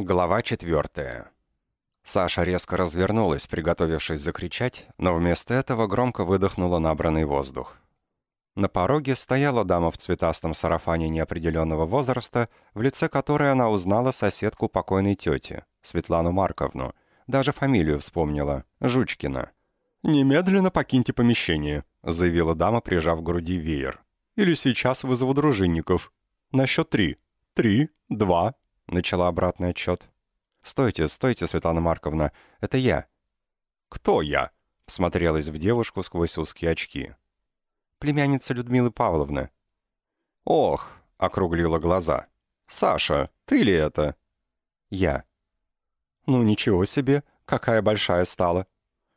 Глава четвертая. Саша резко развернулась, приготовившись закричать, но вместо этого громко выдохнула набранный воздух. На пороге стояла дама в цветастом сарафане неопределенного возраста, в лице которой она узнала соседку покойной тети, Светлану Марковну. Даже фамилию вспомнила – Жучкина. «Немедленно покиньте помещение», – заявила дама, прижав к груди веер. «Или сейчас вызову дружинников. На счет три. Три, два, начала обратный отчет. «Стойте, стойте, Светлана Марковна, это я». «Кто я?» — смотрелась в девушку сквозь узкие очки. «Племянница Людмилы Павловны». «Ох!» — округлила глаза. «Саша, ты ли это?» «Я». «Ну, ничего себе, какая большая стала».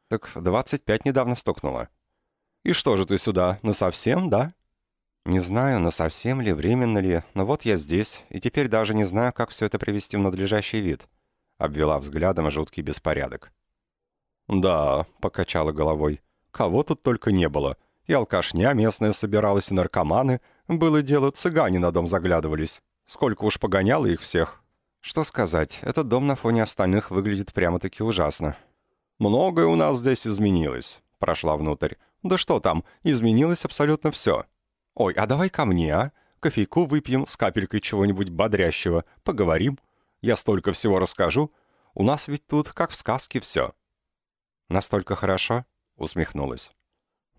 «Так двадцать пять недавно стукнула». «И что же ты сюда, насовсем, да?» Не знаю, но совсем ли, временно ли, но вот я здесь, и теперь даже не знаю, как все это привести в надлежащий вид. Обвела взглядом жуткий беспорядок. «Да», — покачала головой, — «кого тут только не было. И алкашня местная собиралась, и наркоманы. Было дело, цыгане на дом заглядывались. Сколько уж погоняло их всех». Что сказать, этот дом на фоне остальных выглядит прямо-таки ужасно. «Многое у нас здесь изменилось», — прошла внутрь. «Да что там, изменилось абсолютно все». «Ой, а давай ко мне, а? Кофейку выпьем с капелькой чего-нибудь бодрящего, поговорим. Я столько всего расскажу. У нас ведь тут, как в сказке, все». «Настолько хорошо?» — усмехнулась.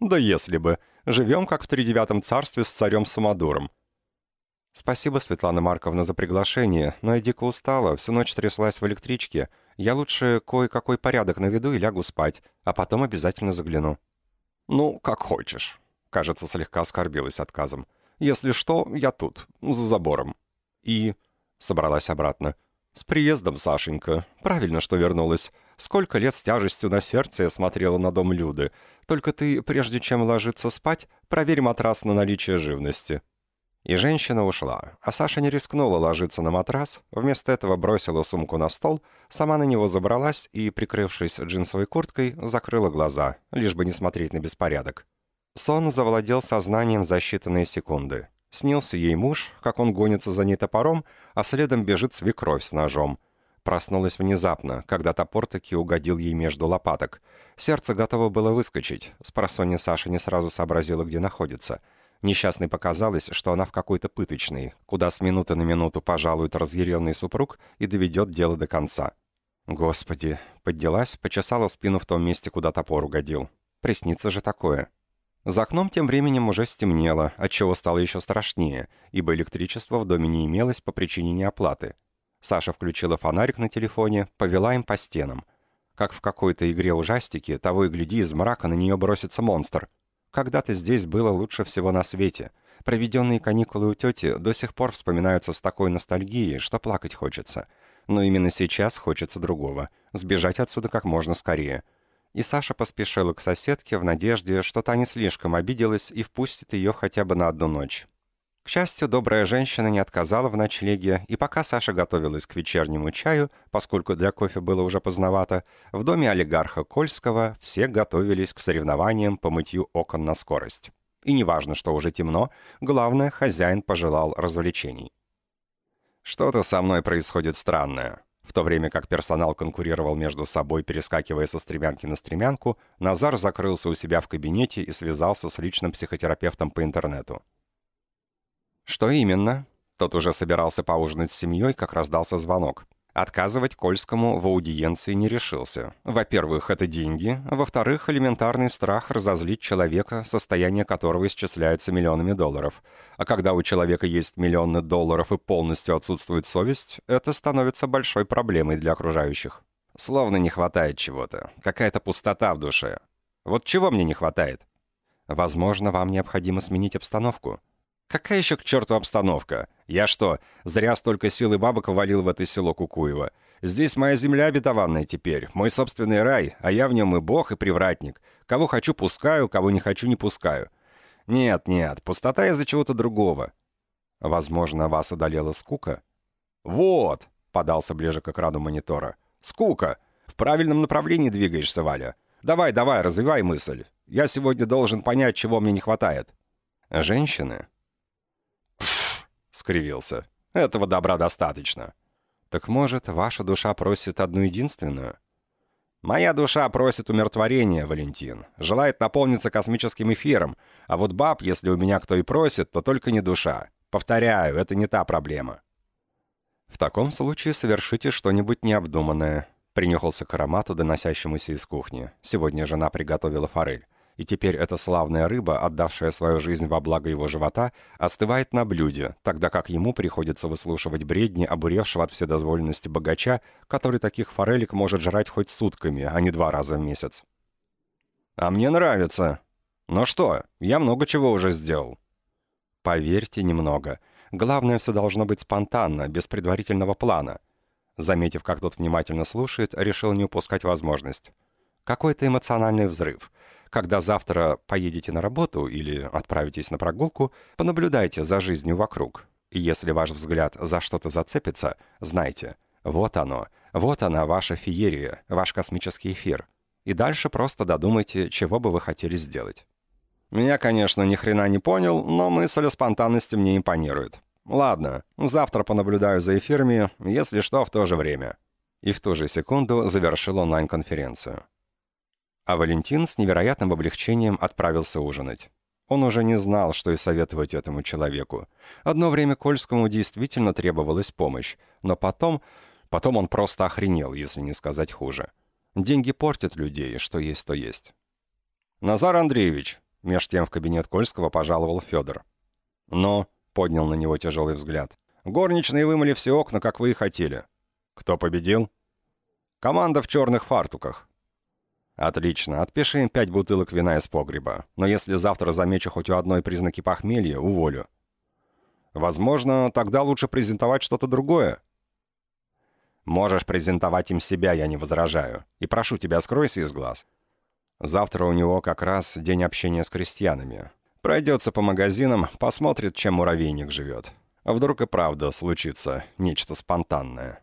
«Да если бы. Живем, как в тридевятом царстве с царем Самодуром». «Спасибо, Светлана Марковна, за приглашение, но я дико устала, всю ночь тряслась в электричке. Я лучше кое-какой порядок наведу и лягу спать, а потом обязательно загляну». «Ну, как хочешь». Кажется, слегка оскорбилась отказом. «Если что, я тут, за забором». И... Собралась обратно. «С приездом, Сашенька. Правильно, что вернулась. Сколько лет с тяжестью на сердце я смотрела на дом Люды. Только ты, прежде чем ложиться спать, проверь матрас на наличие живности». И женщина ушла, а Саша не рискнула ложиться на матрас, вместо этого бросила сумку на стол, сама на него забралась и, прикрывшись джинсовой курткой, закрыла глаза, лишь бы не смотреть на беспорядок. Сон завладел сознанием за считанные секунды. Снился ей муж, как он гонится за ней топором, а следом бежит свекровь с ножом. Проснулась внезапно, когда топор таки угодил ей между лопаток. Сердце готово было выскочить. С просонья Саша не сразу сообразила, где находится. Несчастной показалось, что она в какой-то пыточной, куда с минуты на минуту пожалует разъяренный супруг и доведет дело до конца. Господи, поднялась, почесала спину в том месте, куда топор угодил. Приснится же такое. За окном тем временем уже стемнело, отчего стало еще страшнее, ибо электричества в доме не имелось по причине неоплаты. Саша включила фонарик на телефоне, повела им по стенам. Как в какой-то игре ужастики, того и гляди, из мрака на нее бросится монстр. Когда-то здесь было лучше всего на свете. Проведенные каникулы у тети до сих пор вспоминаются с такой ностальгией, что плакать хочется. Но именно сейчас хочется другого. Сбежать отсюда как можно скорее и Саша поспешила к соседке в надежде, что та не слишком обиделась и впустит ее хотя бы на одну ночь. К счастью, добрая женщина не отказала в ночлеге, и пока Саша готовилась к вечернему чаю, поскольку для кофе было уже поздновато, в доме олигарха Кольского все готовились к соревнованиям по мытью окон на скорость. И неважно, что уже темно, главное, хозяин пожелал развлечений. «Что-то со мной происходит странное», в то время как персонал конкурировал между собой, перескакивая со стремянки на стремянку, Назар закрылся у себя в кабинете и связался с личным психотерапевтом по интернету. «Что именно?» Тот уже собирался поужинать с семьей, как раздался звонок. Отказывать Кольскому в аудиенции не решился. Во-первых, это деньги. Во-вторых, элементарный страх разозлить человека, состояние которого исчисляется миллионами долларов. А когда у человека есть миллионы долларов и полностью отсутствует совесть, это становится большой проблемой для окружающих. Словно не хватает чего-то. Какая-то пустота в душе. Вот чего мне не хватает? Возможно, вам необходимо сменить обстановку. Какая еще к черту обстановка? Я что, зря столько сил и бабок ввалил в это село Кукуево? Здесь моя земля обетованная теперь, мой собственный рай, а я в нем и бог, и привратник. Кого хочу, пускаю, кого не хочу, не пускаю. Нет, нет, пустота из-за чего-то другого. Возможно, вас одолела скука? Вот, подался ближе к экрану монитора. Скука. В правильном направлении двигаешься, Валя. Давай, давай, развивай мысль. Я сегодня должен понять, чего мне не хватает. Женщины? Скривился. «Этого добра достаточно». Так может, ваша душа просит одну единственную? Моя душа просит умиротворения, Валентин. Желает наполниться космическим эфиром. А вот баб, если у меня кто и просит, то только не душа. Повторяю, это не та проблема. В таком случае совершите что-нибудь необдуманное. Принюхался к аромату, доносящемуся из кухни. Сегодня жена приготовила форель и теперь эта славная рыба, отдавшая свою жизнь во благо его живота, остывает на блюде, тогда как ему приходится выслушивать бредни, обуревшего от вседозволенности богача, который таких форелек может жрать хоть сутками, а не два раза в месяц. «А мне нравится. Ну что, я много чего уже сделал». «Поверьте, немного. Главное, все должно быть спонтанно, без предварительного плана». Заметив, как тот внимательно слушает, решил не упускать возможность. «Какой-то эмоциональный взрыв». Когда завтра поедете на работу или отправитесь на прогулку, понаблюдайте за жизнью вокруг. И если ваш взгляд за что-то зацепится, знайте, вот оно, вот она, ваша феерия, ваш космический эфир. И дальше просто додумайте, чего бы вы хотели сделать. Меня, конечно, ни хрена не понял, но мысль о спонтанности мне импонирует. Ладно, завтра понаблюдаю за эфирами, если что, в то же время. И в ту же секунду завершил онлайн-конференцию. А Валентин с невероятным облегчением отправился ужинать. Он уже не знал, что и советовать этому человеку. Одно время Кольскому действительно требовалась помощь, но потом... Потом он просто охренел, если не сказать хуже. Деньги портят людей, что есть, то есть. «Назар Андреевич!» — меж тем в кабинет Кольского пожаловал Федор. «Но...» — поднял на него тяжелый взгляд. «Горничные вымыли все окна, как вы и хотели». «Кто победил?» «Команда в черных фартуках. «Отлично. Отпиши им пять бутылок вина из погреба. Но если завтра замечу хоть у одной признаки похмелья, уволю». «Возможно, тогда лучше презентовать что-то другое». «Можешь презентовать им себя, я не возражаю. И прошу тебя, скройся из глаз. Завтра у него как раз день общения с крестьянами. Пройдется по магазинам, посмотрит, чем муравейник живет. А вдруг и правда случится нечто спонтанное».